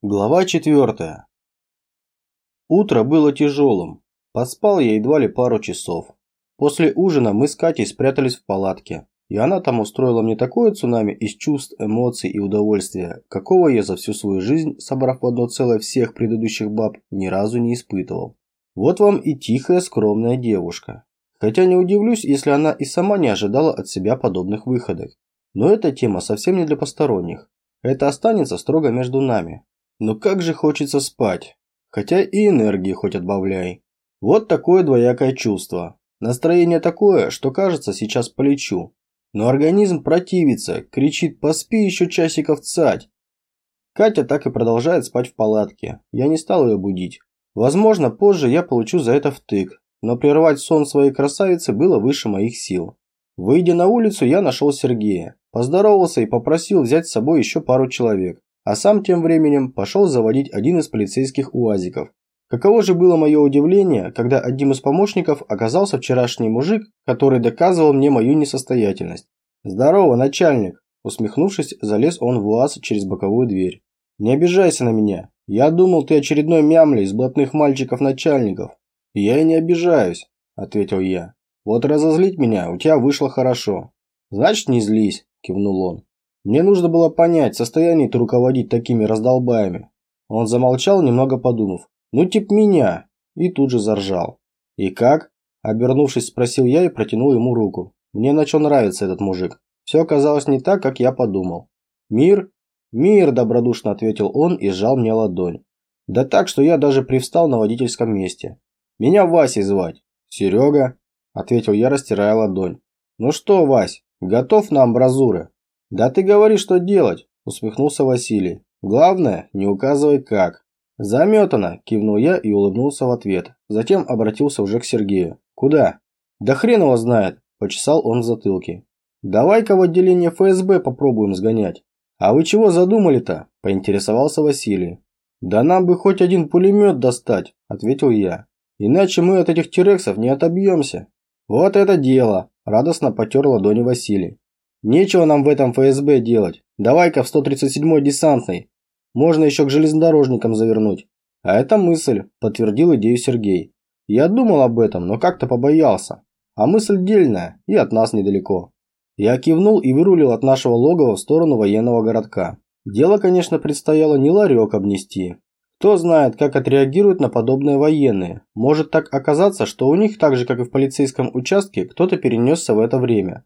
Глава 4. Утро было тяжелым. Поспал я едва ли пару часов. После ужина мы с Катей спрятались в палатке, и она там устроила мне такое цунами из чувств, эмоций и удовольствия, какого я за всю свою жизнь, собрав в одно целое всех предыдущих баб, ни разу не испытывал. Вот вам и тихая, скромная девушка. Хотя не удивлюсь, если она и сама не ожидала от себя подобных выходок. Но эта тема совсем не для посторонних. Это останется строго между нами. Но как же хочется спать. Хотя и энергии хоть отбавляй. Вот такое двоякое чувство. Настроение такое, что кажется, сейчас полечу. Но организм противится, кричит «поспи еще часиков цать». Катя так и продолжает спать в палатке. Я не стал ее будить. Возможно, позже я получу за это втык, но прервать сон своей красавицы было выше моих сил. Выйдя на улицу, я нашел Сергея, поздоровался и попросил взять с собой еще пару человек а сам тем временем пошел заводить один из полицейских УАЗиков. Каково же было мое удивление, когда одним из помощников оказался вчерашний мужик, который доказывал мне мою несостоятельность. «Здорово, начальник!» Усмехнувшись, залез он в УАЗ через боковую дверь. «Не обижайся на меня. Я думал, ты очередной мямля из блатных мальчиков-начальников». «Я и не обижаюсь», – ответил я. «Вот разозлить меня у тебя вышло хорошо». «Значит, не злись», – кивнул он. Мне нужно было понять, состояние ты руководить такими раздолбаями. Он замолчал, немного подумав. Ну тип меня. И тут же заржал. И как? Обернувшись, спросил я и протянул ему руку. Мне начал нравиться этот мужик. Все оказалось не так, как я подумал. Мир? Мир, добродушно ответил он и сжал мне ладонь. Да так, что я даже привстал на водительском месте. Меня Васей звать. Серега, ответил я, растирая ладонь. Ну что, Вась, готов на амбразуры? «Да ты говори, что делать», – усмехнулся Василий. «Главное, не указывай как». «Заметано», – кивнул я и улыбнулся в ответ. Затем обратился уже к Сергею. «Куда?» «Да хрен его знает», – почесал он в затылке. «Давай-ка в отделение ФСБ попробуем сгонять». «А вы чего задумали-то?» – поинтересовался Василий. «Да нам бы хоть один пулемет достать», – ответил я. «Иначе мы от этих тирексов не отобьемся». «Вот это дело!» – радостно потер ладони Василий. Нечего нам в этом ФСБ делать. Давай-ка в 137-й десантный. Можно еще к железнодорожникам завернуть. А это мысль, подтвердил идею Сергей. Я думал об этом, но как-то побоялся. А мысль дельная и от нас недалеко. Я кивнул и вырулил от нашего логова в сторону военного городка. Дело, конечно, предстояло не ларек обнести. Кто знает, как отреагируют на подобные военные. Может так оказаться, что у них, так же как и в полицейском участке, кто-то перенесся в это время.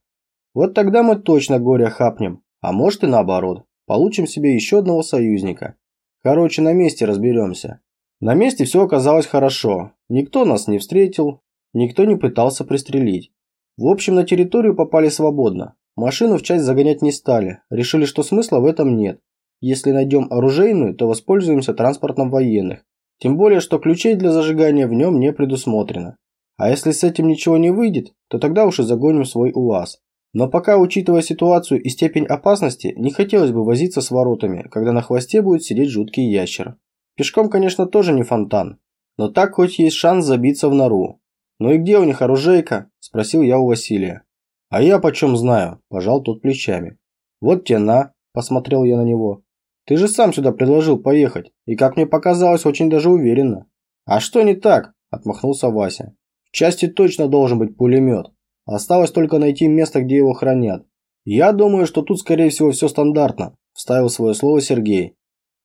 Вот тогда мы точно горе хапнем, а может и наоборот. Получим себе еще одного союзника. Короче, на месте разберемся. На месте все оказалось хорошо. Никто нас не встретил, никто не пытался пристрелить. В общем, на территорию попали свободно. Машину в часть загонять не стали. Решили, что смысла в этом нет. Если найдем оружейную, то воспользуемся транспортом военных. Тем более, что ключей для зажигания в нем не предусмотрено. А если с этим ничего не выйдет, то тогда уж и загоним свой УАЗ. Но пока, учитывая ситуацию и степень опасности, не хотелось бы возиться с воротами, когда на хвосте будет сидеть жуткий ящер. Пешком, конечно, тоже не фонтан, но так хоть есть шанс забиться в нору. «Ну и где у них оружейка?» – спросил я у Василия. «А я почем знаю?» – пожал тот плечами. «Вот те на», – посмотрел я на него. «Ты же сам сюда предложил поехать, и, как мне показалось, очень даже уверенно». «А что не так?» – отмахнулся Вася. «В части точно должен быть пулемет. Осталось только найти место, где его хранят. Я думаю, что тут, скорее всего, все стандартно, вставил свое слово Сергей.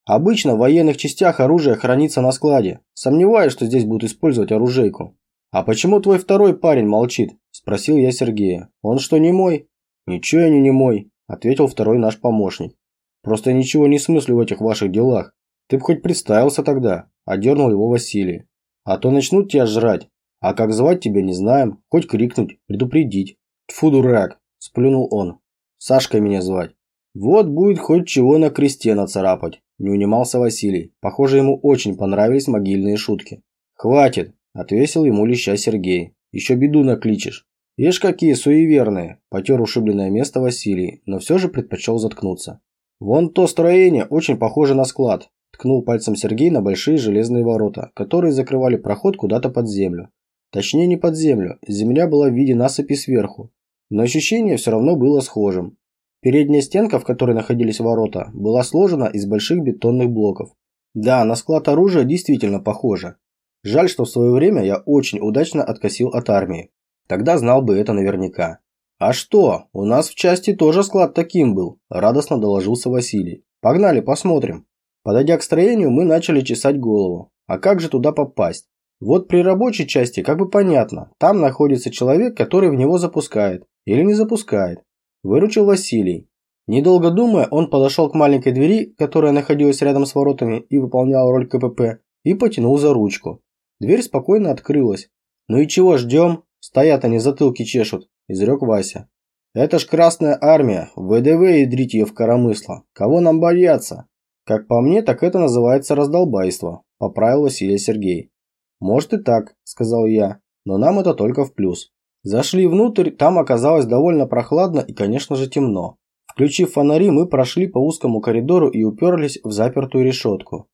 Обычно в военных частях оружие хранится на складе. Сомневаюсь, что здесь будут использовать оружейку. А почему твой второй парень молчит? Спросил я Сергея. Он что, не мой? Ничего я не не мой, ответил второй наш помощник. Просто ничего не смыслю в этих ваших делах. Ты бы хоть представился тогда, одернул его Василий. А то начнут тебя жрать, а как звать тебя не знаем, хоть крикнуть, предупредить. Тфу, дурак, сплюнул он. Сашкой меня звать. Вот будет хоть чего на кресте нацарапать, не унимался Василий. Похоже, ему очень понравились могильные шутки. Хватит, отвесил ему леща Сергей. Еще беду накличешь. Ешь какие суеверные, потер ушибленное место Василий, но все же предпочел заткнуться. Вон то строение очень похоже на склад, ткнул пальцем Сергей на большие железные ворота, которые закрывали проход куда-то под землю. Точнее, не под землю, земля была в виде насыпи сверху, но ощущение все равно было схожим. Передняя стенка, в которой находились ворота, была сложена из больших бетонных блоков. Да, на склад оружия действительно похоже. Жаль, что в свое время я очень удачно откосил от армии. Тогда знал бы это наверняка. А что, у нас в части тоже склад таким был, радостно доложился Василий. Погнали, посмотрим. Подойдя к строению, мы начали чесать голову. А как же туда попасть? Вот при рабочей части как бы понятно. Там находится человек, который в него запускает. Или не запускает. Выручил Василий. Недолго думая, он подошел к маленькой двери, которая находилась рядом с воротами и выполняла роль КПП, и потянул за ручку. Дверь спокойно открылась. «Ну и чего ждем? Стоят они затылки чешут», – изрек Вася. «Это ж Красная Армия, ВДВ ядрить ее в коромысло. Кого нам бояться?» «Как по мне, так это называется раздолбайство», – поправил Василий Сергей. «Может и так», – сказал я, – «но нам это только в плюс». Зашли внутрь, там оказалось довольно прохладно и, конечно же, темно. Включив фонари, мы прошли по узкому коридору и уперлись в запертую решетку.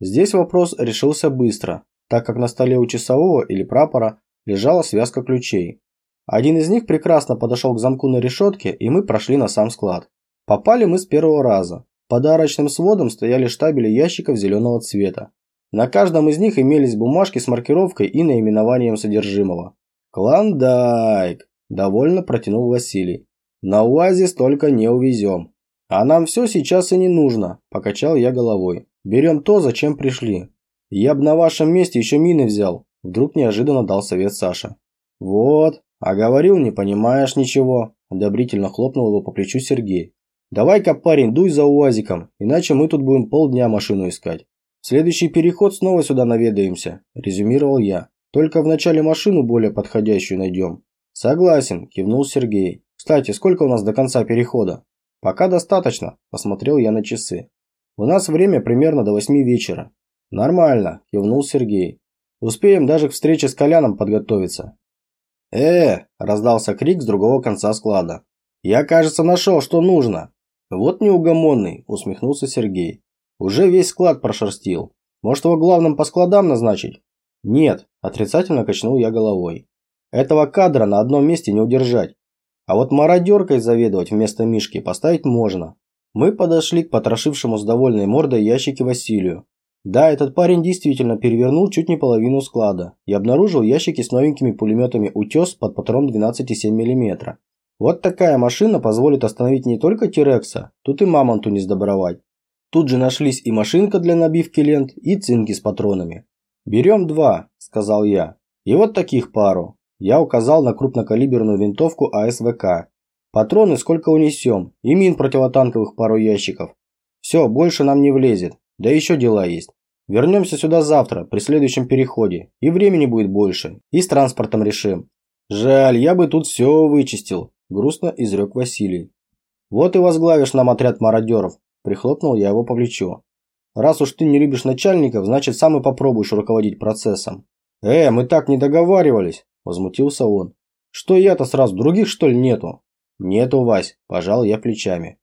Здесь вопрос решился быстро, так как на столе у часового или прапора лежала связка ключей. Один из них прекрасно подошел к замку на решетке, и мы прошли на сам склад. Попали мы с первого раза. Под арочным сводом стояли штабели ящиков зеленого цвета. На каждом из них имелись бумажки с маркировкой и наименованием содержимого. «Клондайк!» – довольно протянул Василий. На УАЗе столько не увезем. А нам все сейчас и не нужно, покачал я головой. Берем то, зачем пришли. Я бы на вашем месте еще мины взял. Вдруг неожиданно дал совет Саша. Вот, а говорил, не понимаешь ничего. Одобрительно хлопнул его по плечу Сергей. Давай-ка, парень, дуй за УАЗиком, иначе мы тут будем полдня машину искать. Следующий переход снова сюда наведаемся, резюмировал я. Только вначале машину более подходящую найдем. Согласен, кивнул Сергей. Кстати, сколько у нас до конца перехода? Пока достаточно, посмотрел я на часы. У нас время примерно до восьми вечера. Нормально, кивнул Сергей. Успеем даже к встрече с Коляном подготовиться. Э, раздался крик с другого конца склада. Я, кажется, нашел, что нужно. Вот неугомонный, усмехнулся Сергей. Уже весь склад прошерстил. Может, его главным по складам назначить? Нет, отрицательно качнул я головой. Этого кадра на одном месте не удержать. А вот мародеркой заведовать вместо Мишки поставить можно. Мы подошли к потрошившему с довольной мордой ящике Василию. Да, этот парень действительно перевернул чуть не половину склада и обнаружил ящики с новенькими пулеметами «Утес» под патрон 12,7 мм. Вот такая машина позволит остановить не только Тирекса, тут и Мамонту не сдобровать. Тут же нашлись и машинка для набивки лент, и цинки с патронами. «Берем два», – сказал я. «И вот таких пару. Я указал на крупнокалиберную винтовку АСВК. Патроны сколько унесем, и мин противотанковых пару ящиков. Все, больше нам не влезет, да еще дела есть. Вернемся сюда завтра, при следующем переходе, и времени будет больше, и с транспортом решим. Жаль, я бы тут все вычистил, грустно изрек Василий. Вот и возглавишь нам отряд мародеров, прихлопнул я его по плечу. Раз уж ты не любишь начальников, значит сам и попробуешь руководить процессом. Э, мы так не договаривались, возмутился он. Что я-то сразу, других что ли нету? Нету, Вась, пожал я плечами.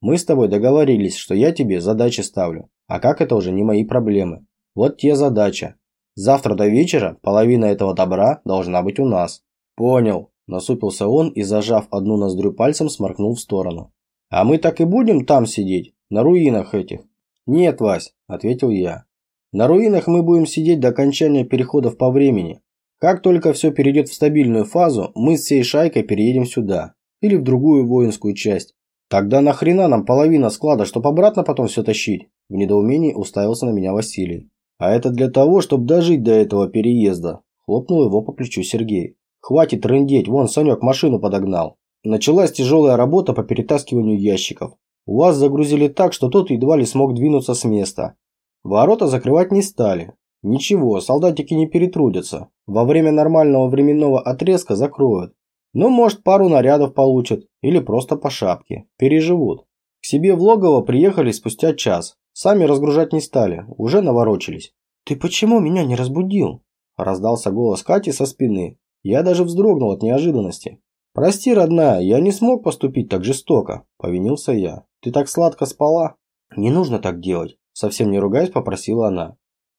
Мы с тобой договорились, что я тебе задачи ставлю. А как это уже не мои проблемы. Вот те задача. Завтра до вечера половина этого добра должна быть у нас. Понял, насупился он и, зажав одну ноздрю пальцем, сморкнул в сторону. А мы так и будем там сидеть, на руинах этих? Нет, Вась, ответил я. На руинах мы будем сидеть до окончания переходов по времени, как только все перейдет в стабильную фазу, мы с всей шайкой переедем сюда. Или в другую воинскую часть. Тогда нахрена нам половина склада, чтобы обратно потом все тащить? В недоумении уставился на меня Василий. А это для того, чтобы дожить до этого переезда. Хлопнул его по плечу Сергей. Хватит рындеть, вон Санек машину подогнал. Началась тяжелая работа по перетаскиванию ящиков. У вас загрузили так, что тот едва ли смог двинуться с места. Ворота закрывать не стали. Ничего, солдатики не перетрудятся. Во время нормального временного отрезка закроют. Ну, может, пару нарядов получат. Или просто по шапке. Переживут. К себе в логово приехали спустя час. Сами разгружать не стали. Уже наворочились. «Ты почему меня не разбудил?» Раздался голос Кати со спины. Я даже вздрогнул от неожиданности. «Прости, родная, я не смог поступить так жестоко», – повинился я. «Ты так сладко спала?» «Не нужно так делать», – совсем не ругаясь, попросила она.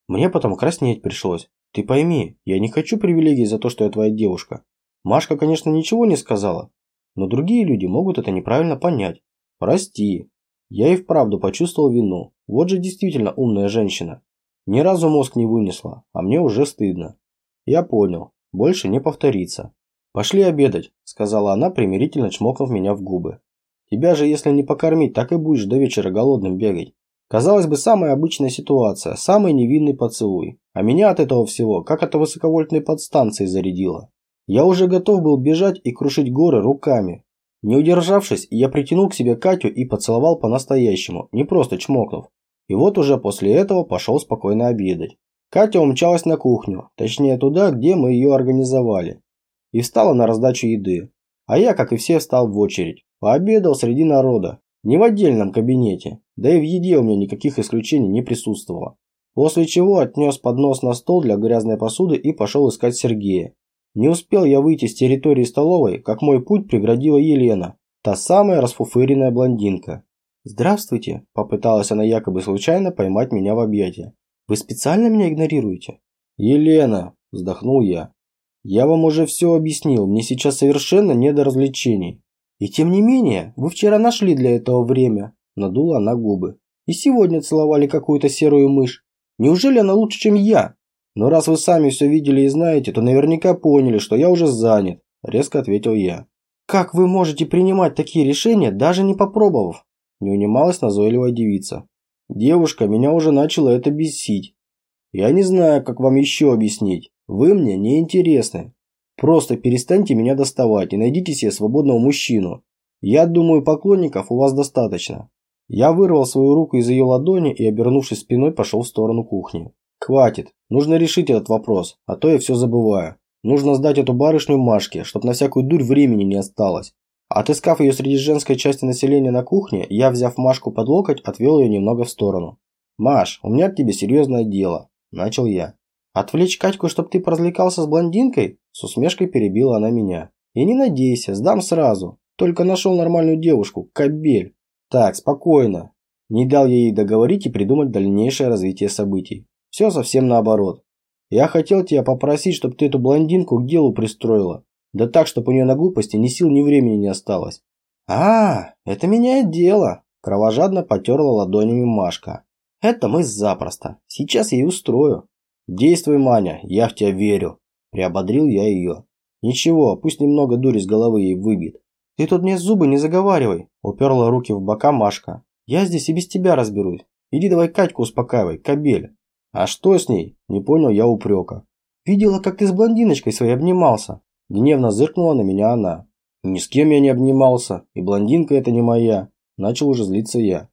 Мне потом краснеть пришлось. Ты пойми, я не хочу привилегий за то, что я твоя девушка. Машка, конечно, ничего не сказала, но другие люди могут это неправильно понять. Прости. Я и вправду почувствовал вину. Вот же действительно умная женщина. Ни разу мозг не вынесла, а мне уже стыдно. Я понял. Больше не повторится. «Пошли обедать», – сказала она, примирительно чмокнув меня в губы. «Тебя же, если не покормить, так и будешь до вечера голодным бегать». Казалось бы, самая обычная ситуация, самый невинный поцелуй. А меня от этого всего, как от высоковольтной подстанции зарядило. Я уже готов был бежать и крушить горы руками. Не удержавшись, я притянул к себе Катю и поцеловал по-настоящему, не просто чмокнув. И вот уже после этого пошел спокойно обедать. Катя умчалась на кухню, точнее туда, где мы ее организовали. И встала на раздачу еды. А я, как и все, встал в очередь. Пообедал среди народа. Не в отдельном кабинете. Да и в еде у меня никаких исключений не присутствовало. После чего отнес поднос на стол для грязной посуды и пошел искать Сергея. Не успел я выйти с территории столовой, как мой путь преградила Елена, та самая расфуфыренная блондинка. «Здравствуйте», – попыталась она якобы случайно поймать меня в объятия. «Вы специально меня игнорируете?» «Елена», – вздохнул я. «Я вам уже все объяснил, мне сейчас совершенно не до развлечений». «И тем не менее, вы вчера нашли для этого время», – надула она губы. «И сегодня целовали какую-то серую мышь. Неужели она лучше, чем я?» «Но раз вы сами все видели и знаете, то наверняка поняли, что я уже занят», – резко ответил я. «Как вы можете принимать такие решения, даже не попробовав?» – не унималась назойливая девица. «Девушка, меня уже начало это бесить. Я не знаю, как вам еще объяснить. Вы мне не интересны. Просто перестаньте меня доставать и найдите себе свободного мужчину. Я думаю, поклонников у вас достаточно». Я вырвал свою руку из ее ладони и, обернувшись спиной, пошел в сторону кухни. Хватит. Нужно решить этот вопрос, а то я все забываю. Нужно сдать эту барышню Машке, чтобы на всякую дурь времени не осталось. Отыскав ее среди женской части населения на кухне, я, взяв Машку под локоть, отвел ее немного в сторону. «Маш, у меня к тебе серьезное дело», – начал я. «Отвлечь Катьку, чтобы ты поразвлекался с блондинкой?» С усмешкой перебила она меня. «И не надейся, сдам сразу. Только нашел нормальную девушку, кобель». «Так, спокойно». Не дал я ей договорить и придумать дальнейшее развитие событий. Все совсем наоборот. Я хотел тебя попросить, чтобы ты эту блондинку к делу пристроила. Да так, чтобы у нее на глупости ни сил, ни времени не осталось. А, это меняет дело. Кровожадно потерла ладонями Машка. Это мы запросто. Сейчас я ей устрою. Действуй, Маня, я в тебя верю. Приободрил я ее. Ничего, пусть немного дури с головы ей выбит. Ты тут мне зубы не заговаривай. Уперла руки в бока Машка. Я здесь и без тебя разберусь. Иди давай Катьку успокаивай, кобель. «А что с ней?» – не понял я упрека. «Видела, как ты с блондиночкой своей обнимался». Гневно зыркнула на меня она. «Ни с кем я не обнимался, и блондинка это не моя». Начал уже злиться я.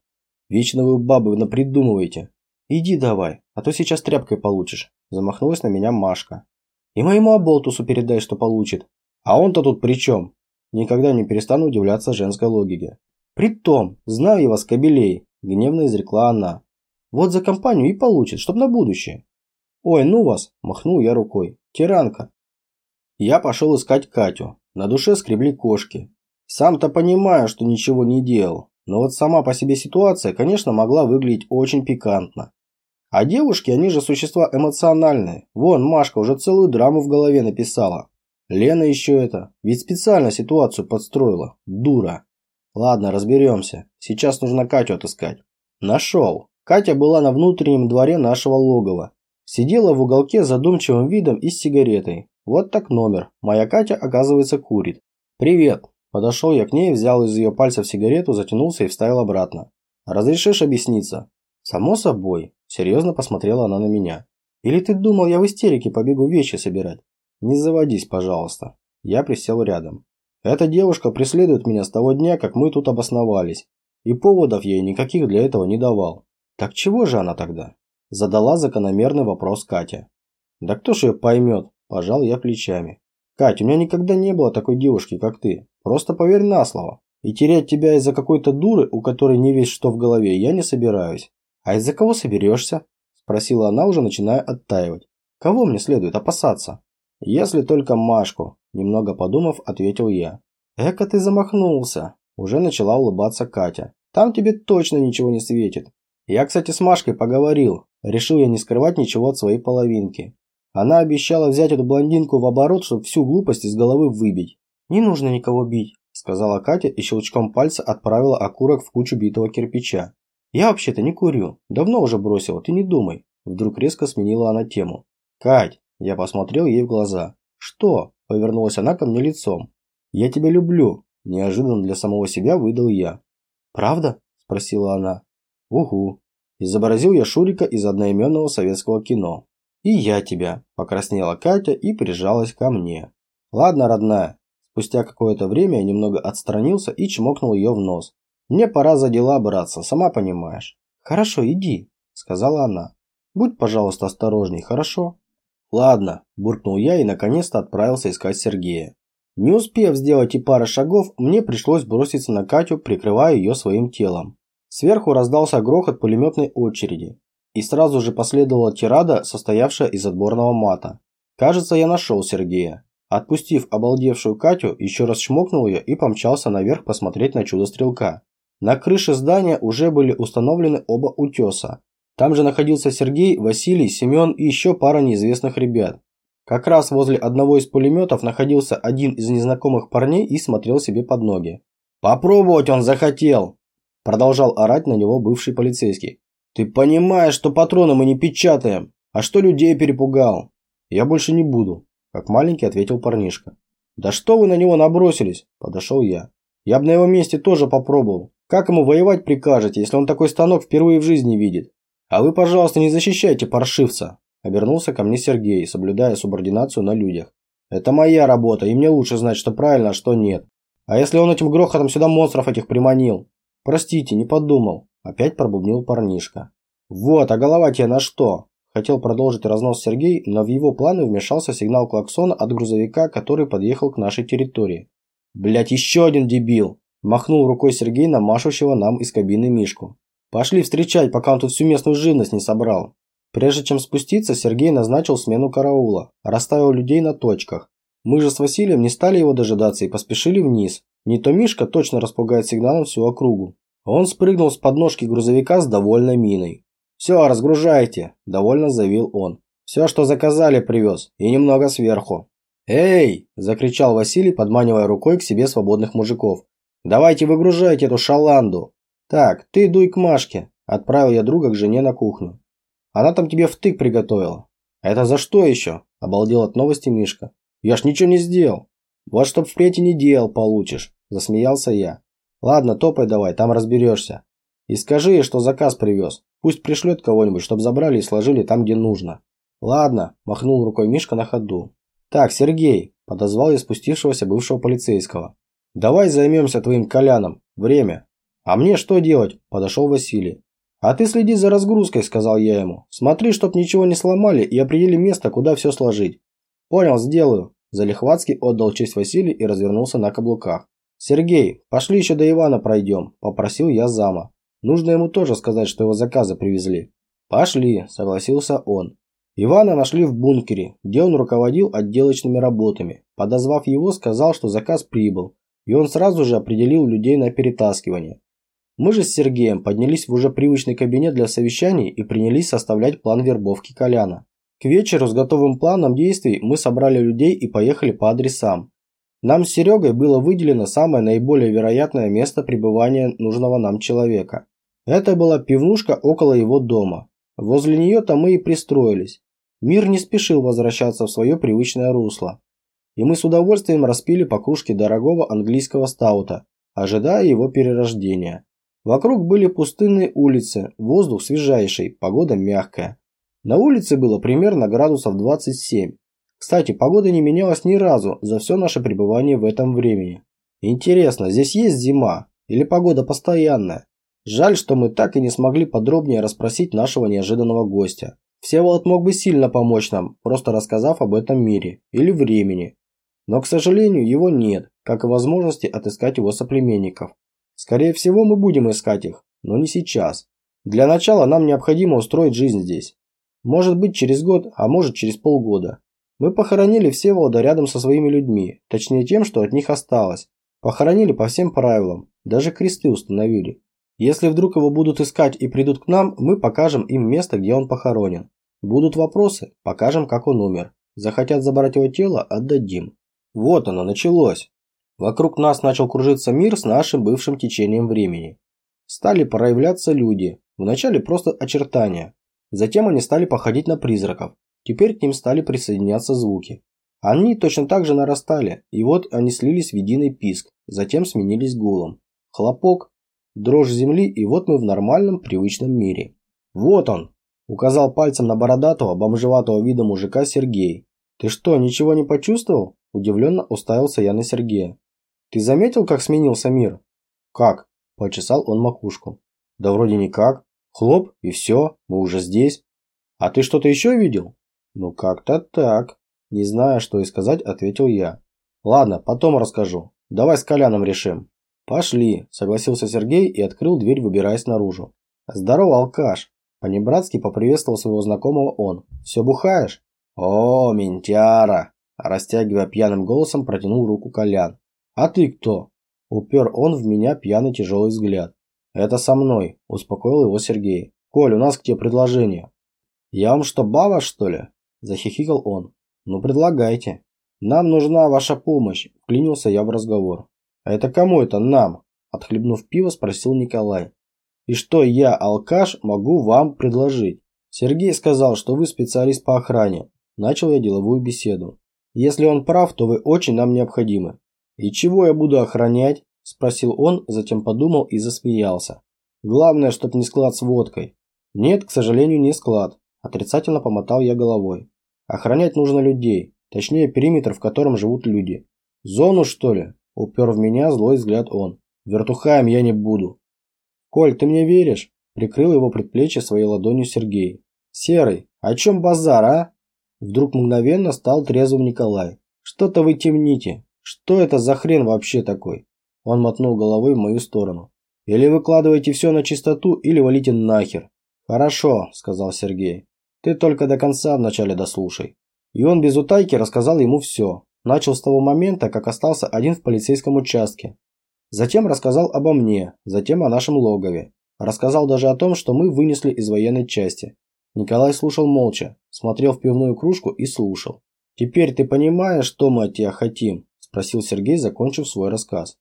«Вечно вы бабы напридумываете». «Иди давай, а то сейчас тряпкой получишь», – замахнулась на меня Машка. «И моему оболтусу передай, что получит». «А он-то тут при чем?» Никогда не перестану удивляться женской логике. «Притом, знаю я вас, кобелей», – гневно изрекла она. Вот за компанию и получит, чтоб на будущее. Ой, ну вас, махнул я рукой. Тиранка. Я пошел искать Катю. На душе скребли кошки. Сам-то понимаю, что ничего не делал. Но вот сама по себе ситуация, конечно, могла выглядеть очень пикантно. А девушки, они же существа эмоциональные. Вон, Машка уже целую драму в голове написала. Лена еще это. Ведь специально ситуацию подстроила. Дура. Ладно, разберемся. Сейчас нужно Катю отыскать. Нашел. Катя была на внутреннем дворе нашего логова. Сидела в уголке с задумчивым видом и с сигаретой. Вот так номер. Моя Катя, оказывается, курит. «Привет!» Подошел я к ней, взял из ее пальцев сигарету, затянулся и вставил обратно. «Разрешишь объясниться?» «Само собой», – серьезно посмотрела она на меня. «Или ты думал, я в истерике побегу вещи собирать?» «Не заводись, пожалуйста». Я присел рядом. «Эта девушка преследует меня с того дня, как мы тут обосновались. И поводов ей никаких для этого не давал. Так чего же она тогда? Задала закономерный вопрос Катя. Да кто ж ее поймет? Пожал я плечами. Кать, у меня никогда не было такой девушки, как ты. Просто поверь на слово. И терять тебя из-за какой-то дуры, у которой не весь что в голове, я не собираюсь. А из-за кого соберешься? Спросила она, уже начиная оттаивать. Кого мне следует опасаться? Если только Машку, немного подумав, ответил я. Эка ты замахнулся. Уже начала улыбаться Катя. Там тебе точно ничего не светит. Я, кстати, с Машкой поговорил. Решил я не скрывать ничего от своей половинки. Она обещала взять эту блондинку в оборот, чтобы всю глупость из головы выбить. «Не нужно никого бить», – сказала Катя и щелчком пальца отправила окурок в кучу битого кирпича. Я вообще-то не курю. Давно уже бросила, ты не думай. Вдруг резко сменила она тему. Кать, я посмотрел ей в глаза. Что? Повернулась она ко мне лицом. Я тебя люблю. Неожиданно для самого себя выдал я. Правда? Спросила она. Угу. Изобразил я Шурика из одноименного советского кино. И я тебя. Покраснела Катя и прижалась ко мне. Ладно, родная. Спустя какое-то время я немного отстранился и чмокнул ее в нос. Мне пора за дела браться, сама понимаешь. Хорошо, иди, сказала она. Будь, пожалуйста, осторожней, хорошо? Ладно, буркнул я и наконец-то отправился искать Сергея. Не успев сделать и пары шагов, мне пришлось броситься на Катю, прикрывая ее своим телом. Сверху раздался грохот пулеметной очереди. И сразу же последовала тирада, состоявшая из отборного мата. Кажется, я нашел Сергея. Отпустив обалдевшую Катю, еще раз чмокнул ее и помчался наверх посмотреть на чудо-стрелка. На крыше здания уже были установлены оба утеса. Там же находился Сергей, Василий, Семен и еще пара неизвестных ребят. Как раз возле одного из пулеметов находился один из незнакомых парней и смотрел себе под ноги. «Попробовать он захотел!» Продолжал орать на него бывший полицейский. «Ты понимаешь, что патроны мы не печатаем, а что людей перепугал?» «Я больше не буду», как маленький ответил парнишка. «Да что вы на него набросились?» – подошел я. «Я бы на его месте тоже попробовал. Как ему воевать прикажете, если он такой станок впервые в жизни видит? А вы, пожалуйста, не защищайте паршивца!» Обернулся ко мне Сергей, соблюдая субординацию на людях. «Это моя работа, и мне лучше знать, что правильно, а что нет. А если он этим грохотом сюда монстров этих приманил?» «Простите, не подумал», – опять пробубнил парнишка. «Вот, а голова тебе на что?» Хотел продолжить разнос Сергей, но в его планы вмешался сигнал клаксона от грузовика, который подъехал к нашей территории. «Блядь, еще один дебил!» – махнул рукой Сергей на машущего нам из кабины Мишку. «Пошли встречать, пока он тут всю местную живность не собрал». Прежде чем спуститься, Сергей назначил смену караула, расставил людей на точках. Мы же с Василием не стали его дожидаться и поспешили вниз. Не то Мишка точно распугает сигналом всю округу. Он спрыгнул с подножки грузовика с довольной миной. «Все, разгружайте», – довольно заявил он. «Все, что заказали, привез, и немного сверху». «Эй!» – закричал Василий, подманивая рукой к себе свободных мужиков. «Давайте выгружайте эту шаланду!» «Так, ты дуй к Машке», – отправил я друга к жене на кухню. Она там тебе втык приготовила. Это за что еще? Обалдел от новости Мишка. Я ж ничего не сделал. Вот чтоб впредь и не делал, получишь. Засмеялся я. Ладно, топай давай, там разберешься. И скажи ей, что заказ привез. Пусть пришлет кого-нибудь, чтоб забрали и сложили там, где нужно. Ладно, махнул рукой Мишка на ходу. Так, Сергей, подозвал я спустившегося бывшего полицейского. Давай займемся твоим Коляном. Время. А мне что делать? Подошел Василий. «А ты следи за разгрузкой», – сказал я ему. «Смотри, чтоб ничего не сломали и определи место, куда все сложить». «Понял, сделаю». Залихватский отдал честь Василию и развернулся на каблуках. «Сергей, пошли еще до Ивана пройдем», – попросил я зама. «Нужно ему тоже сказать, что его заказы привезли». «Пошли», – согласился он. Ивана нашли в бункере, где он руководил отделочными работами. Подозвав его, сказал, что заказ прибыл, и он сразу же определил людей на перетаскивание. Мы же с Сергеем поднялись в уже привычный кабинет для совещаний и принялись составлять план вербовки Коляна. К вечеру с готовым планом действий мы собрали людей и поехали по адресам. Нам с Серегой было выделено самое наиболее вероятное место пребывания нужного нам человека. Это была пивнушка около его дома. Возле нее-то мы и пристроились. Мир не спешил возвращаться в свое привычное русло. И мы с удовольствием распили по кружке дорогого английского стаута, ожидая его перерождения. Вокруг были пустынные улицы, воздух свежайший, погода мягкая. На улице было примерно градусов 27. Кстати, погода не менялась ни разу за все наше пребывание в этом времени. Интересно, здесь есть зима? Или погода постоянная? Жаль, что мы так и не смогли подробнее расспросить нашего неожиданного гостя. Всеволод мог бы сильно помочь нам, просто рассказав об этом мире или времени. Но, к сожалению, его нет, как и возможности отыскать его соплеменников. Скорее всего, мы будем искать их, но не сейчас. Для начала нам необходимо устроить жизнь здесь. Может быть через год, а может через полгода. Мы похоронили Всеволода рядом со своими людьми, точнее тем, что от них осталось. Похоронили по всем правилам, даже кресты установили. Если вдруг его будут искать и придут к нам, мы покажем им место, где он похоронен. Будут вопросы, покажем, как он умер. Захотят забрать его тело, отдадим. Вот оно, началось. Вокруг нас начал кружиться мир с нашим бывшим течением времени. Стали проявляться люди, Вначале просто очертания. Затем они стали походить на призраков. Теперь к ним стали присоединяться звуки. Они точно так же нарастали, и вот они слились в единый писк, затем сменились гулом. Хлопок, дрожь земли, и вот мы в нормальном, привычном мире. «Вот он!» – указал пальцем на бородатого, бомжеватого вида мужика Сергей. «Ты что, ничего не почувствовал?» – удивленно уставился я на Сергея. «Ты заметил, как сменился мир?» «Как?» – почесал он макушку. «Да вроде никак. Хлоп, и все, мы уже здесь. А ты что-то еще видел?» «Ну как-то так». Не зная, что и сказать, ответил я. «Ладно, потом расскажу. Давай с Коляном решим». «Пошли», – согласился Сергей и открыл дверь, выбираясь наружу. «Здорово, алкаш!» – по-небратски поприветствовал своего знакомого он. «Все бухаешь?» «О, ментяра!» – растягивая пьяным голосом, протянул руку Колян. «А ты кто?» – упер он в меня пьяный тяжелый взгляд. «Это со мной», – успокоил его Сергей. «Коль, у нас к тебе предложение». «Я вам что, баба, что ли?» – захихикал он. «Ну, предлагайте». «Нам нужна ваша помощь», – вклинился я в разговор. «А это кому это нам?» – отхлебнув пиво, спросил Николай. «И что я, алкаш, могу вам предложить?» Сергей сказал, что вы специалист по охране. Начал я деловую беседу. Если он прав, то вы очень нам необходимы. И чего я буду охранять? Спросил он, затем подумал и засмеялся. Главное, чтоб не склад с водкой. Нет, к сожалению, не склад. Отрицательно помотал я головой. Охранять нужно людей, точнее периметр, в котором живут люди. Зону, что ли? Упер в меня злой взгляд он. Вертухаем я не буду. Коль, ты мне веришь? Прикрыл его предплечье своей ладонью Сергей. Серый, о чем базар, а? Вдруг мгновенно стал трезвым Николай. Что-то вы темните. Что это за хрен вообще такой? Он мотнул головой в мою сторону. Или выкладываете все на чистоту, или валите нахер. Хорошо, сказал Сергей. Ты только до конца вначале дослушай. И он без утайки рассказал ему все. Начал с того момента, как остался один в полицейском участке. Затем рассказал обо мне, затем о нашем логове. Рассказал даже о том, что мы вынесли из военной части. Николай слушал молча, смотрел в пивную кружку и слушал. «Теперь ты понимаешь, что мы от тебя хотим?» – спросил Сергей, закончив свой рассказ.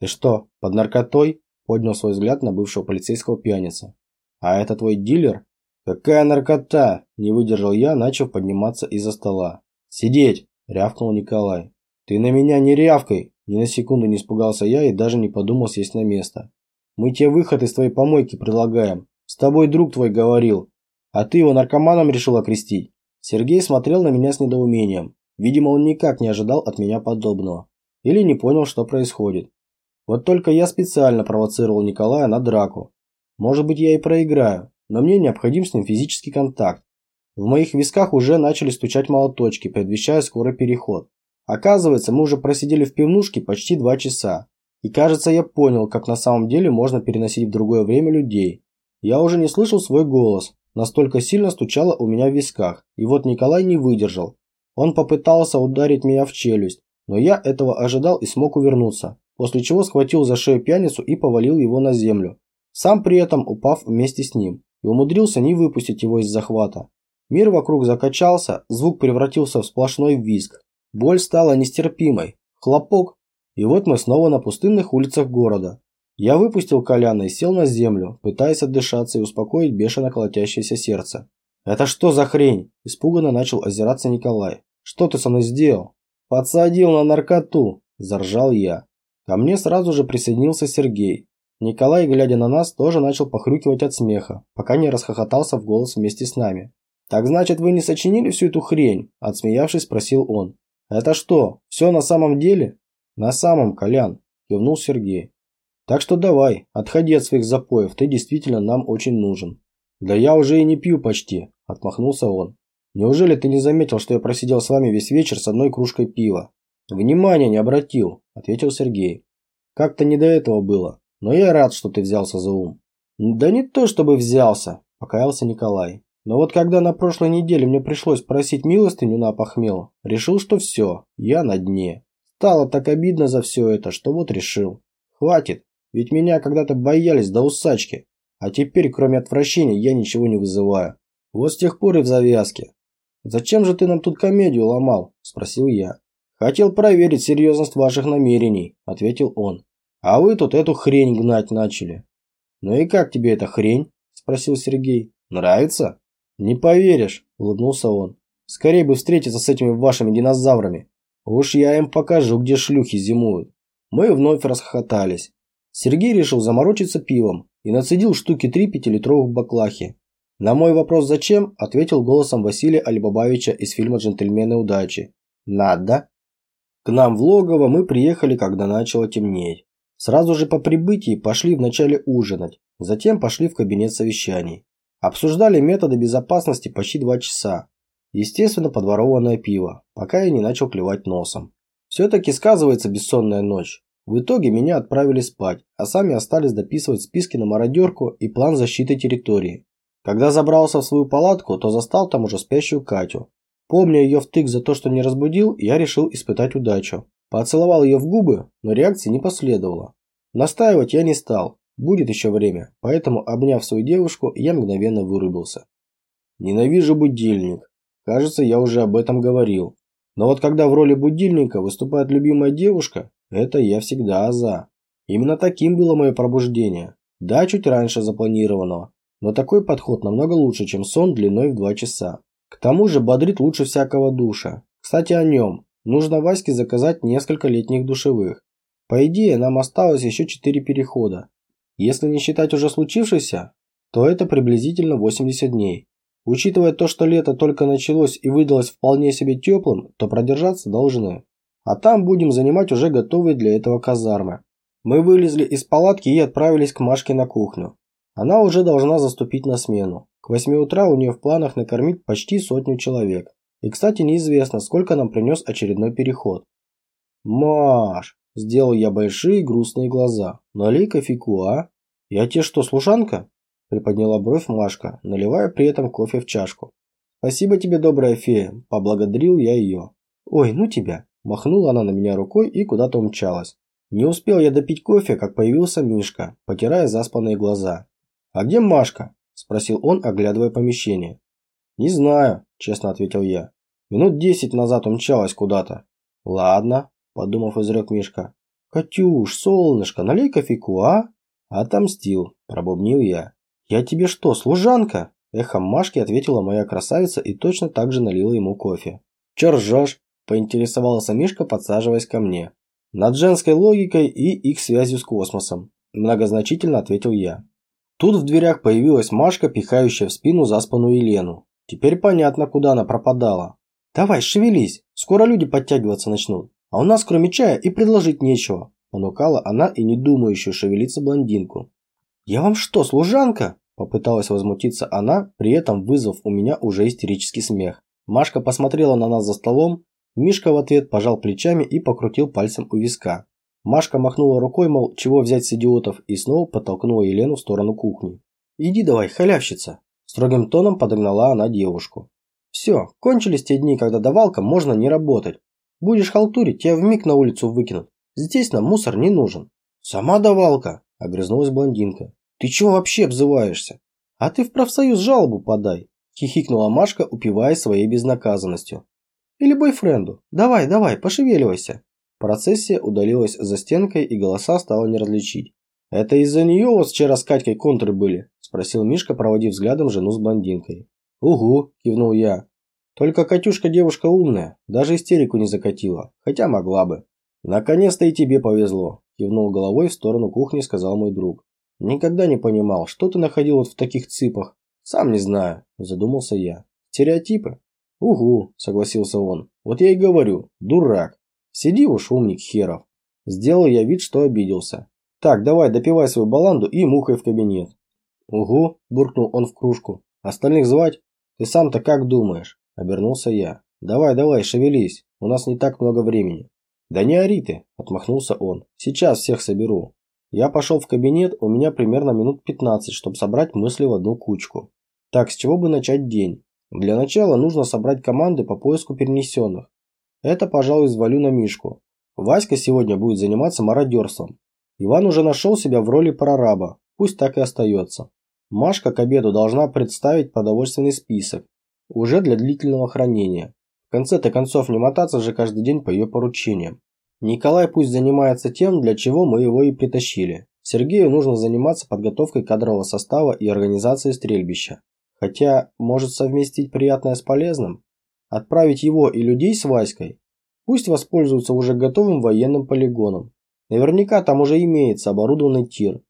«Ты что, под наркотой?» – поднял свой взгляд на бывшего полицейского пьяница. «А это твой дилер?» «Какая наркота?» – не выдержал я, начав подниматься из-за стола. «Сидеть!» – рявкнул Николай. «Ты на меня не рявкай!» Ни на секунду не испугался я и даже не подумал сесть на место. «Мы тебе выход из твоей помойки предлагаем. С тобой друг твой говорил. А ты его наркоманом решил окрестить?» Сергей смотрел на меня с недоумением. Видимо, он никак не ожидал от меня подобного. Или не понял, что происходит. Вот только я специально провоцировал Николая на драку. Может быть, я и проиграю, но мне необходим с ним физический контакт. В моих висках уже начали стучать молоточки, предвещая скорый переход. Оказывается, мы уже просидели в пивнушке почти два часа. И кажется, я понял, как на самом деле можно переносить в другое время людей. Я уже не слышал свой голос, настолько сильно стучало у меня в висках. И вот Николай не выдержал. Он попытался ударить меня в челюсть, но я этого ожидал и смог увернуться, после чего схватил за шею пьяницу и повалил его на землю, сам при этом упав вместе с ним и умудрился не выпустить его из захвата. Мир вокруг закачался, звук превратился в сплошной визг. Боль стала нестерпимой. Хлопок. И вот мы снова на пустынных улицах города. Я выпустил Коляна и сел на землю, пытаясь отдышаться и успокоить бешено колотящееся сердце. «Это что за хрень?» – испуганно начал озираться Николай. «Что ты со мной сделал?» «Подсадил на наркоту!» – заржал я. Ко мне сразу же присоединился Сергей. Николай, глядя на нас, тоже начал похрюкивать от смеха, пока не расхохотался в голос вместе с нами. «Так значит, вы не сочинили всю эту хрень?» – отсмеявшись, спросил он. «Это что, все на самом деле?» «На самом, Колян», – кивнул Сергей. «Так что давай, отходи от своих запоев, ты действительно нам очень нужен». «Да я уже и не пью почти», – отмахнулся он. «Неужели ты не заметил, что я просидел с вами весь вечер с одной кружкой пива?» «Внимания не обратил», – ответил Сергей. «Как-то не до этого было. Но я рад, что ты взялся за ум. Да не то чтобы взялся, покаялся Николай. Но вот когда на прошлой неделе мне пришлось просить милостыню на похмел, решил, что все, я на дне. Стало так обидно за все это, что вот решил. Хватит, ведь меня когда-то боялись до усачки, а теперь, кроме отвращения, я ничего не вызываю. Вот с тех пор и в завязке. «Зачем же ты нам тут комедию ломал?» – спросил я. «Хотел проверить серьезность ваших намерений», – ответил он. А вы тут эту хрень гнать начали. Ну и как тебе эта хрень? спросил Сергей. Нравится? Не поверишь, улыбнулся он. Скорее бы встретиться с этими вашими динозаврами. Уж я им покажу, где шлюхи зимуют. Мы вновь расхохотались. Сергей решил заморочиться пивом и нацедил штуки три пятилитровых баклахи. На мой вопрос «зачем?» ответил голосом Василия Альбабавича из фильма «Джентльмены удачи». «Надо». К нам в логово мы приехали, когда начало темнеть. Сразу же по прибытии пошли вначале ужинать, затем пошли в кабинет совещаний. Обсуждали методы безопасности почти два часа. Естественно, подворованное пиво, пока я не начал клевать носом. Все-таки сказывается бессонная ночь. В итоге меня отправили спать, а сами остались дописывать списки на мародерку и план защиты территории. Когда забрался в свою палатку, то застал там уже спящую Катю. Помня ее втык за то, что не разбудил, я решил испытать удачу. Поцеловал ее в губы, но реакции не последовало. Настаивать я не стал, будет еще время, поэтому, обняв свою девушку, я мгновенно вырубился. Ненавижу будильник. Кажется, я уже об этом говорил. Но вот когда в роли будильника выступает любимая девушка, это я всегда за. Именно таким было мое пробуждение. Да, чуть раньше запланированного, но такой подход намного лучше, чем сон длиной в 2 часа. К тому же бодрит лучше всякого душа. Кстати, о нем. Нужно Ваське заказать несколько летних душевых. По идее, нам осталось еще 4 перехода. Если не считать уже случившееся, то это приблизительно 80 дней. Учитывая то, что лето только началось и выдалось вполне себе теплым, то продержаться должны. А там будем занимать уже готовые для этого казармы. Мы вылезли из палатки и отправились к Машке на кухню. Она уже должна заступить на смену. К 8 утра у нее в планах накормить почти сотню человек. И, кстати, неизвестно, сколько нам принес очередной переход. «Маш!» – сделал я большие грустные глаза. «Налей кофейку, а? Я тебе что, служанка?» – приподняла бровь Машка, наливая при этом кофе в чашку. «Спасибо тебе, добрая фея!» – поблагодарил я ее. «Ой, ну тебя!» – махнула она на меня рукой и куда-то умчалась. Не успел я допить кофе, как появился Мишка, потирая заспанные глаза. «А где Машка?» – спросил он, оглядывая помещение. «Не знаю», – честно ответил я. «Минут десять назад умчалась куда-то». «Ладно», – подумав, изрек Мишка. «Катюш, солнышко, налей кофейку, а?» «Отомстил», – пробубнил я. «Я тебе что, служанка?» Эхом Машки ответила моя красавица и точно так же налила ему кофе. «Чё ржёшь?» – поинтересовался Мишка, подсаживаясь ко мне. «Над женской логикой и их связью с космосом», – многозначительно ответил я. Тут в дверях появилась Машка, пихающая в спину заспанную Елену. Теперь понятно, куда она пропадала. «Давай, шевелись, скоро люди подтягиваться начнут. А у нас кроме чая и предложить нечего», – понукала она и не думающую шевелиться блондинку. «Я вам что, служанка?» – попыталась возмутиться она, при этом вызвав у меня уже истерический смех. Машка посмотрела на нас за столом, Мишка в ответ пожал плечами и покрутил пальцем у виска. Машка махнула рукой, мол, чего взять с идиотов, и снова подтолкнула Елену в сторону кухни. «Иди давай, халявщица!» Строгим тоном подогнала она девушку. «Все, кончились те дни, когда давалкам можно не работать. Будешь халтурить, тебя вмиг на улицу выкинут. Здесь нам мусор не нужен». «Сама давалка!» – огрызнулась блондинка. «Ты чего вообще обзываешься?» «А ты в профсоюз жалобу подай!» – хихикнула Машка, упивая своей безнаказанностью. «Или бойфренду. Давай, давай, пошевеливайся!» Процессия удалилась за стенкой, и голоса стало не различить. «Это из-за нее у вас вчера с Катькой контры были?» – спросил Мишка, проводив взглядом жену с блондинкой. «Угу», – кивнул я. «Только Катюшка девушка умная, даже истерику не закатила, хотя могла бы». «Наконец-то и тебе повезло», – кивнул головой в сторону кухни, сказал мой друг. «Никогда не понимал, что ты находил вот в таких цыпах?» «Сам не знаю», – задумался я. «Стереотипы?» «Угу», – согласился он. «Вот я и говорю, дурак. Сиди уж, умник херов. Сделал я вид, что обиделся. Так, давай, допивай свою баланду и мухой в кабинет. Угу, буркнул он в кружку. Остальных звать? Ты сам-то как думаешь? Обернулся я. Давай, давай, шевелись. У нас не так много времени. Да не ори ты, отмахнулся он. Сейчас всех соберу. Я пошел в кабинет, у меня примерно минут 15, чтобы собрать мысли в одну кучку. Так, с чего бы начать день? Для начала нужно собрать команды по поиску перенесенных. Это, пожалуй, звалю на Мишку. Васька сегодня будет заниматься мародерством. Иван уже нашел себя в роли прораба, пусть так и остается. Машка к обеду должна представить продовольственный список, уже для длительного хранения. В конце-то концов не мотаться же каждый день по ее поручениям. Николай пусть занимается тем, для чего мы его и притащили. Сергею нужно заниматься подготовкой кадрового состава и организацией стрельбища. Хотя, может совместить приятное с полезным? Отправить его и людей с Васькой? Пусть воспользуются уже готовым военным полигоном. Наверняка там уже имеется оборудованный тир.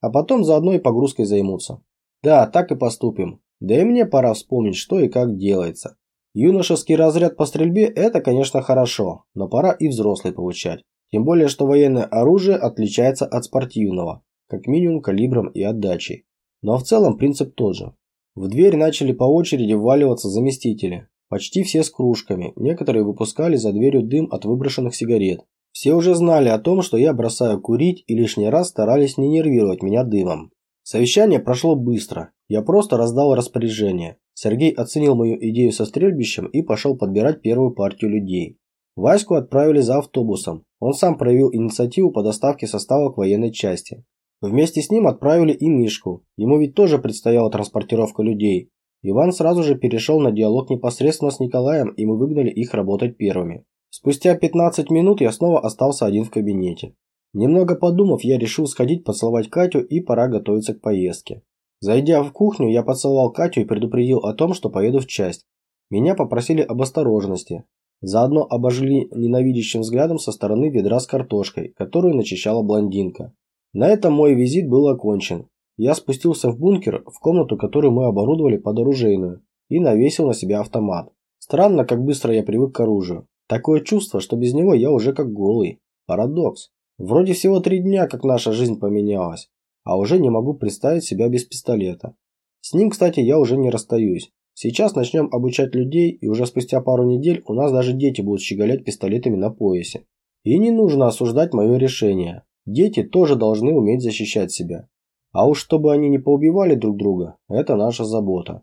А потом заодно и погрузкой займутся. Да, так и поступим. Да и мне пора вспомнить, что и как делается. Юношеский разряд по стрельбе – это, конечно, хорошо, но пора и взрослый получать. Тем более, что военное оружие отличается от спортивного, как минимум калибром и отдачей. Но в целом принцип тот же. В дверь начали по очереди вваливаться заместители. Почти все с кружками, некоторые выпускали за дверью дым от выброшенных сигарет. Все уже знали о том, что я бросаю курить и лишний раз старались не нервировать меня дымом. Совещание прошло быстро. Я просто раздал распоряжение. Сергей оценил мою идею со стрельбищем и пошел подбирать первую партию людей. Ваську отправили за автобусом. Он сам проявил инициативу по доставке состава к военной части. Вместе с ним отправили и Мишку. Ему ведь тоже предстояла транспортировка людей. Иван сразу же перешел на диалог непосредственно с Николаем, и мы выгнали их работать первыми. Спустя 15 минут я снова остался один в кабинете. Немного подумав, я решил сходить поцеловать Катю и пора готовиться к поездке. Зайдя в кухню, я поцеловал Катю и предупредил о том, что поеду в часть. Меня попросили об осторожности. Заодно обожгли ненавидящим взглядом со стороны ведра с картошкой, которую начищала блондинка. На этом мой визит был окончен. Я спустился в бункер, в комнату, которую мы оборудовали под оружейную, и навесил на себя автомат. Странно, как быстро я привык к оружию. Такое чувство, что без него я уже как голый. Парадокс. Вроде всего три дня, как наша жизнь поменялась, а уже не могу представить себя без пистолета. С ним, кстати, я уже не расстаюсь. Сейчас начнем обучать людей, и уже спустя пару недель у нас даже дети будут щеголять пистолетами на поясе. И не нужно осуждать мое решение. Дети тоже должны уметь защищать себя. А уж чтобы они не поубивали друг друга, это наша забота.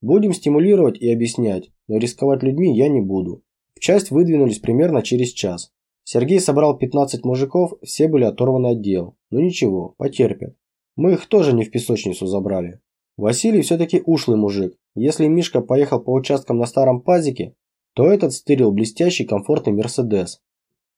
Будем стимулировать и объяснять, но рисковать людьми я не буду. В часть выдвинулись примерно через час. Сергей собрал 15 мужиков, все были оторваны от дел. Но ничего, потерпят. Мы их тоже не в песочницу забрали. Василий все-таки ушлый мужик. Если Мишка поехал по участкам на старом пазике, то этот стырил блестящий комфортный Мерседес.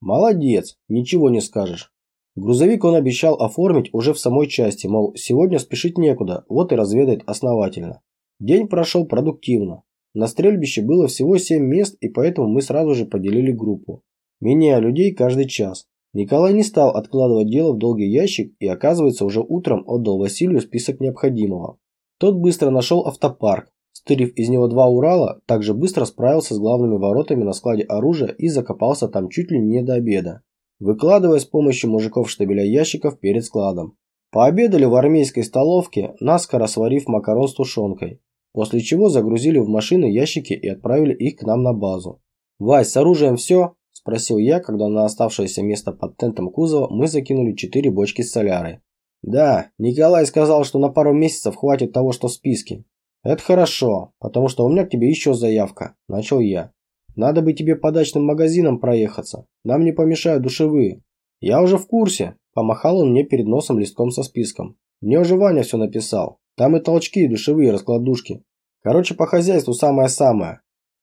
Молодец, ничего не скажешь. Грузовик он обещал оформить уже в самой части, мол, сегодня спешить некуда, вот и разведает основательно. День прошел продуктивно. На стрельбище было всего 7 мест, и поэтому мы сразу же поделили группу, меняя людей каждый час. Николай не стал откладывать дело в долгий ящик и, оказывается, уже утром отдал Василию список необходимого. Тот быстро нашел автопарк, стырив из него два Урала, также быстро справился с главными воротами на складе оружия и закопался там чуть ли не до обеда, выкладывая с помощью мужиков штабеля ящиков перед складом. Пообедали в армейской столовке, наскоро сварив макарон с тушенкой, после чего загрузили в машины ящики и отправили их к нам на базу. «Вась, с оружием все?» – спросил я, когда на оставшееся место под тентом кузова мы закинули четыре бочки с солярой. Да, Николай сказал, что на пару месяцев хватит того, что в списке. Это хорошо, потому что у меня к тебе еще заявка, начал я. Надо бы тебе по дачным магазинам проехаться. Нам не помешают душевые. Я уже в курсе, помахал он мне перед носом листком со списком. Мне уже Ваня все написал. Там и толчки, и душевые, раскладушки. Короче, по хозяйству самое-самое.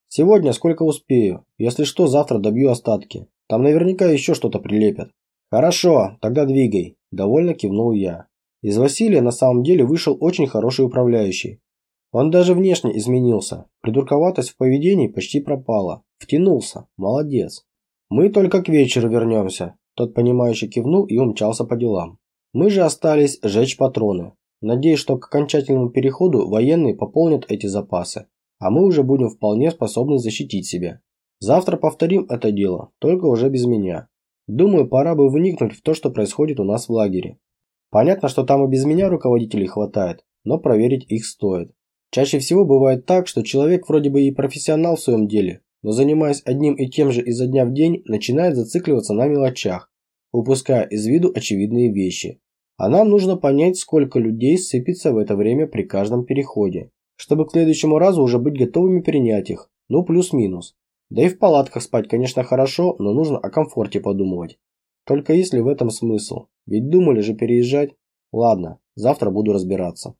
Сегодня сколько успею. Если что, завтра добью остатки. Там наверняка еще что-то прилепят. Хорошо, тогда двигай. Довольно кивнул я. Из Василия на самом деле вышел очень хороший управляющий. Он даже внешне изменился. Придурковатость в поведении почти пропала. Втянулся. Молодец. Мы только к вечеру вернемся. Тот понимающе кивнул и умчался по делам. Мы же остались жечь патроны. Надеюсь, что к окончательному переходу военные пополнят эти запасы, а мы уже будем вполне способны защитить себя. Завтра повторим это дело, только уже без меня. Думаю, пора бы вникнуть в то, что происходит у нас в лагере. Понятно, что там и без меня руководителей хватает, но проверить их стоит. Чаще всего бывает так, что человек вроде бы и профессионал в своем деле, но занимаясь одним и тем же изо дня в день, начинает зацикливаться на мелочах, упуская из виду очевидные вещи. А нам нужно понять, сколько людей сыпется в это время при каждом переходе, чтобы к следующему разу уже быть готовыми принять их, ну плюс-минус. Да и в палатках спать, конечно, хорошо, но нужно о комфорте подумывать. Только если в этом смысл? Ведь думали же переезжать. Ладно, завтра буду разбираться.